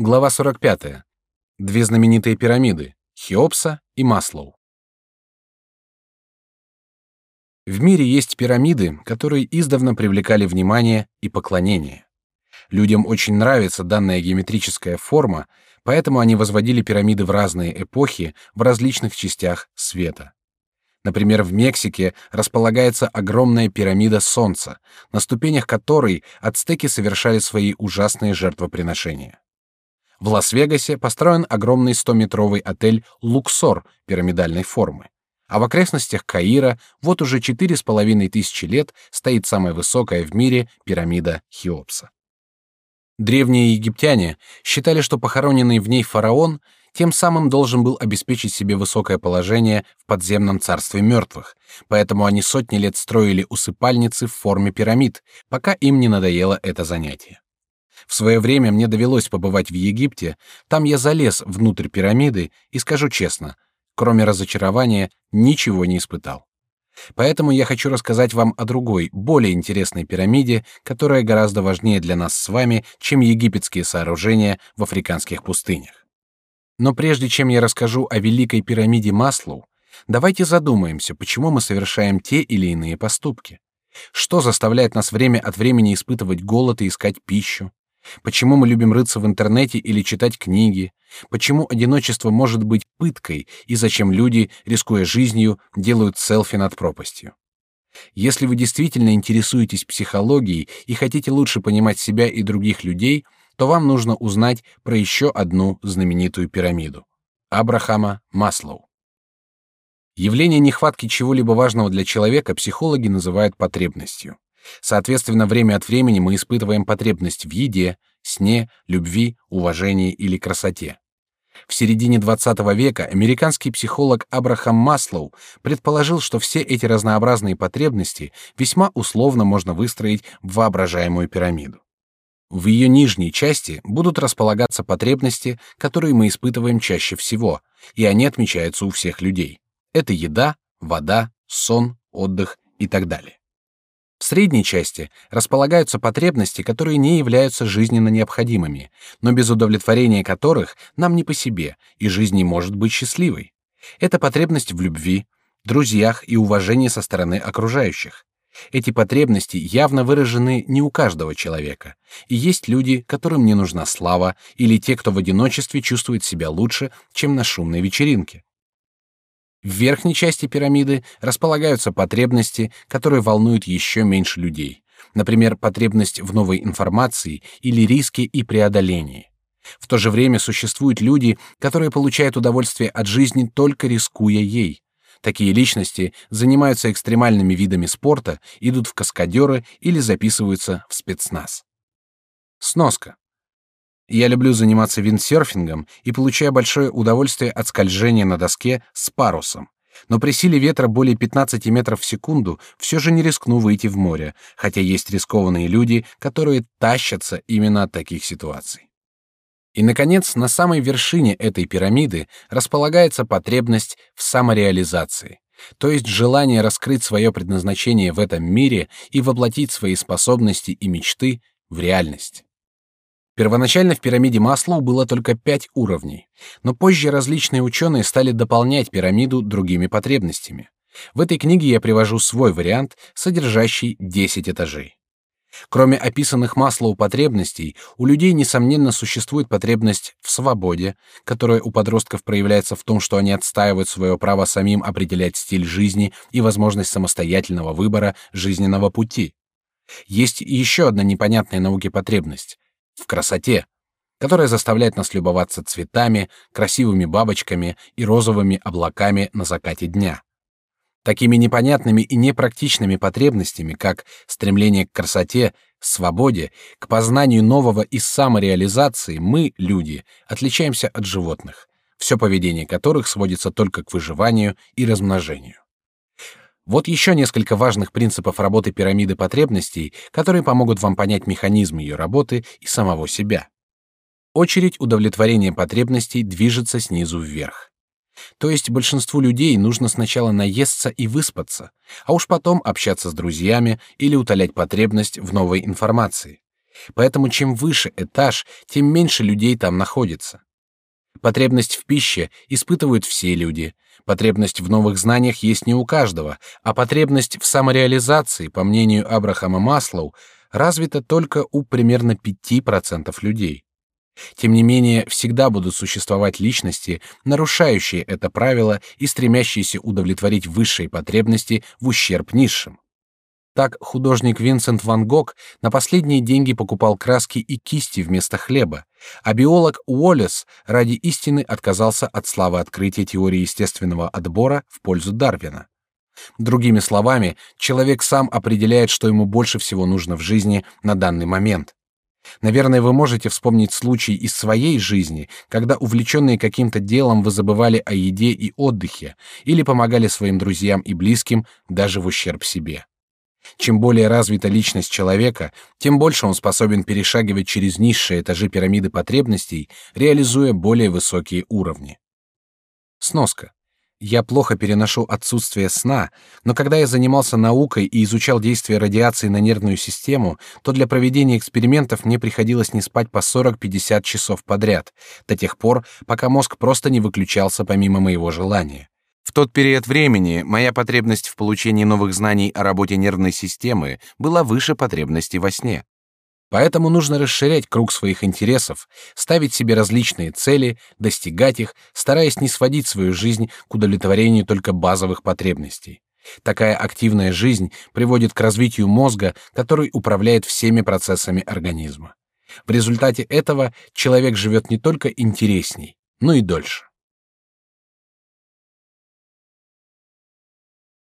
Глава 45. Две знаменитые пирамиды — Хеопса и Маслоу. В мире есть пирамиды, которые издавна привлекали внимание и поклонение. Людям очень нравится данная геометрическая форма, поэтому они возводили пирамиды в разные эпохи в различных частях света. Например, в Мексике располагается огромная пирамида Солнца, на ступенях которой ацтеки совершали свои ужасные жертвоприношения. В Лас-Вегасе построен огромный 100-метровый отель «Луксор» пирамидальной формы. А в окрестностях Каира вот уже четыре с половиной тысячи лет стоит самая высокая в мире пирамида Хеопса. Древние египтяне считали, что похороненный в ней фараон тем самым должен был обеспечить себе высокое положение в подземном царстве мертвых, поэтому они сотни лет строили усыпальницы в форме пирамид, пока им не надоело это занятие. В свое время мне довелось побывать в Египте, там я залез внутрь пирамиды и скажу честно, кроме разочарования ничего не испытал. Поэтому я хочу рассказать вам о другой, более интересной пирамиде, которая гораздо важнее для нас с вами, чем египетские сооружения в африканских пустынях. Но прежде чем я расскажу о великой пирамиде Маслоу, давайте задумаемся, почему мы совершаем те или иные поступки. Что заставляет нас время от времени испытывать голод и искать пищу? Почему мы любим рыться в интернете или читать книги? Почему одиночество может быть пыткой и зачем люди, рискуя жизнью, делают селфи над пропастью? Если вы действительно интересуетесь психологией и хотите лучше понимать себя и других людей, то вам нужно узнать про еще одну знаменитую пирамиду Абрахама Маслоу. Явление нехватки чего-либо важного для человека психологи называют потребностью. Соответственно, время от времени мы испытываем потребность в еде, сне, любви, уважении или красоте. В середине XX века американский психолог Абрахам Маслоу предположил, что все эти разнообразные потребности весьма условно можно выстроить в воображаемую пирамиду. В ее нижней части будут располагаться потребности, которые мы испытываем чаще всего, и они отмечаются у всех людей. Это еда, вода, сон, отдых и так далее. В средней части располагаются потребности, которые не являются жизненно необходимыми, но без удовлетворения которых нам не по себе, и жизнь не может быть счастливой. Это потребность в любви, друзьях и уважении со стороны окружающих. Эти потребности явно выражены не у каждого человека, и есть люди, которым не нужна слава, или те, кто в одиночестве чувствует себя лучше, чем на шумной вечеринке. В верхней части пирамиды располагаются потребности, которые волнуют еще меньше людей. Например, потребность в новой информации или риски и преодолении. В то же время существуют люди, которые получают удовольствие от жизни только рискуя ей. Такие личности занимаются экстремальными видами спорта, идут в каскадеры или записываются в спецназ. Сноска. Я люблю заниматься виндсерфингом и получаю большое удовольствие от скольжения на доске с парусом. Но при силе ветра более 15 метров в секунду все же не рискну выйти в море, хотя есть рискованные люди, которые тащатся именно от таких ситуаций. И, наконец, на самой вершине этой пирамиды располагается потребность в самореализации, то есть желание раскрыть свое предназначение в этом мире и воплотить свои способности и мечты в реальность. Первоначально в пирамиде Маслоу было только пять уровней, но позже различные ученые стали дополнять пирамиду другими потребностями. В этой книге я привожу свой вариант, содержащий 10 этажей. Кроме описанных Маслоу потребностей, у людей несомненно существует потребность в свободе, которая у подростков проявляется в том, что они отстаивают свое право самим определять стиль жизни и возможность самостоятельного выбора жизненного пути. Есть еще одна непонятная науке потребность в красоте, которая заставляет нас любоваться цветами, красивыми бабочками и розовыми облаками на закате дня. Такими непонятными и непрактичными потребностями, как стремление к красоте, свободе, к познанию нового и самореализации, мы, люди, отличаемся от животных, все поведение которых сводится только к выживанию и размножению. Вот еще несколько важных принципов работы пирамиды потребностей, которые помогут вам понять механизм ее работы и самого себя. Очередь удовлетворения потребностей движется снизу вверх. То есть большинству людей нужно сначала наесться и выспаться, а уж потом общаться с друзьями или утолять потребность в новой информации. Поэтому чем выше этаж, тем меньше людей там находится. Потребность в пище испытывают все люди. Потребность в новых знаниях есть не у каждого, а потребность в самореализации, по мнению Абрахама Маслоу, развита только у примерно 5% людей. Тем не менее, всегда будут существовать личности, нарушающие это правило и стремящиеся удовлетворить высшие потребности в ущерб низшим. Так художник Винсент ван Гог на последние деньги покупал краски и кисти вместо хлеба, а биолог Уоллес ради истины отказался от славы открытия теории естественного отбора в пользу Дарвина. Другими словами, человек сам определяет, что ему больше всего нужно в жизни на данный момент. Наверное, вы можете вспомнить случай из своей жизни, когда увлеченные каким-то делом вы забывали о еде и отдыхе или помогали своим друзьям и близким даже в ущерб себе. Чем более развита личность человека, тем больше он способен перешагивать через низшие этажи пирамиды потребностей, реализуя более высокие уровни. Сноска. Я плохо переношу отсутствие сна, но когда я занимался наукой и изучал действие радиации на нервную систему, то для проведения экспериментов мне приходилось не спать по 40-50 часов подряд, до тех пор, пока мозг просто не выключался помимо моего желания. В тот период времени моя потребность в получении новых знаний о работе нервной системы была выше потребности во сне. Поэтому нужно расширять круг своих интересов, ставить себе различные цели, достигать их, стараясь не сводить свою жизнь к удовлетворению только базовых потребностей. Такая активная жизнь приводит к развитию мозга, который управляет всеми процессами организма. В результате этого человек живет не только интересней, но и дольше.